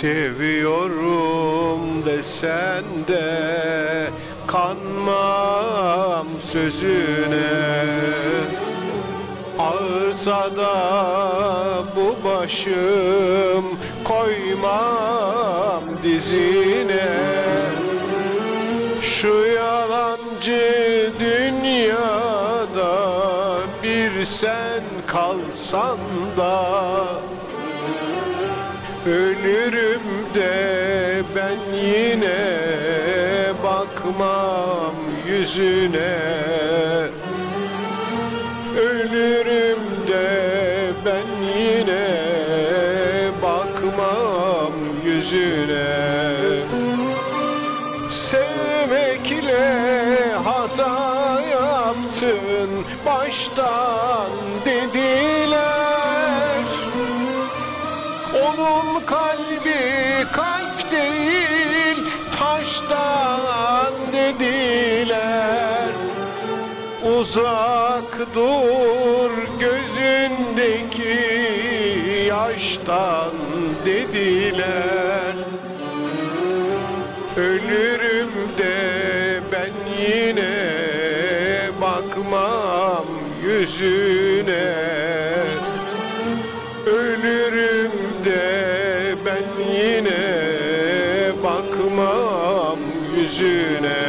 Seviyorum desen de kanmam sözüne. Ağırsa da bu başım koymam dizine. Şu yalancı dünyada bir sen kalsan da Ölürüm de ben yine bakmam yüzüne. Ölürüm de ben yine bakmam yüzüne. Sevmekle hata yaptın baştan dediler kalbi kalp değil taştan dediler. Uzak dur gözündeki yaştan dediler. Ölürüm de ben yine bakmam yüzüne yüzüne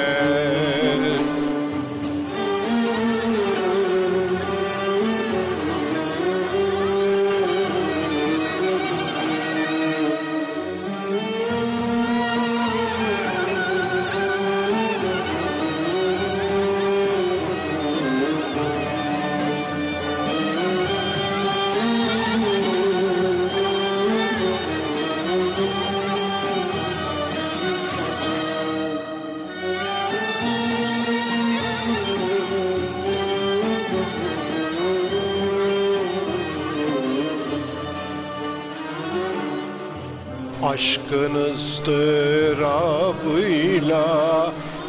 Aşkın ıstırabıyla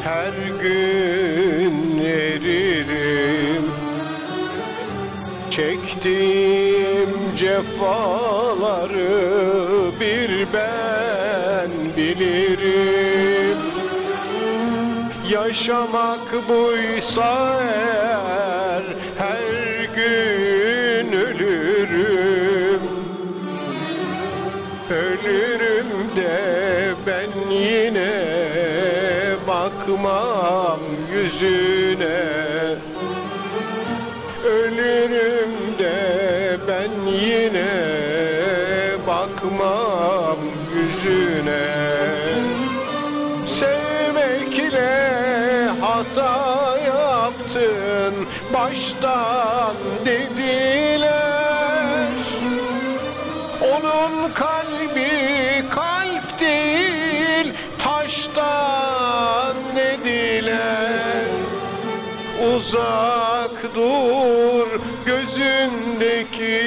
her gün eririm. Çektiğim cefaları bir ben bilirim. Yaşamak buysa eğer Ölürüm de ben yine bakmam yüzüne. Ölürüm de ben yine bakmam yüzüne. Sevmekle hata yaptın baştan dediler. Onun kalbi Uzak dur gözündeki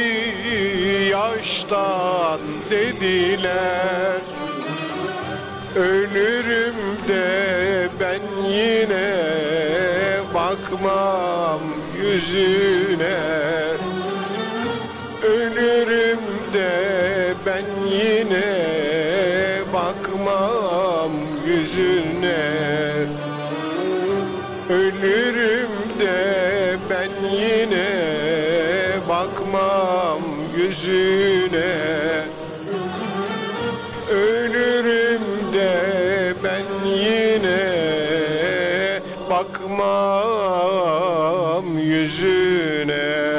yaştan dediler. Ölürüm de ben yine bakmam yüzüne. Ölürüm de ben yine bakmam yüzüne Ölürüm de ben yine bakmam yüzüne. Ölürüm de ben yine bakmam yüzüne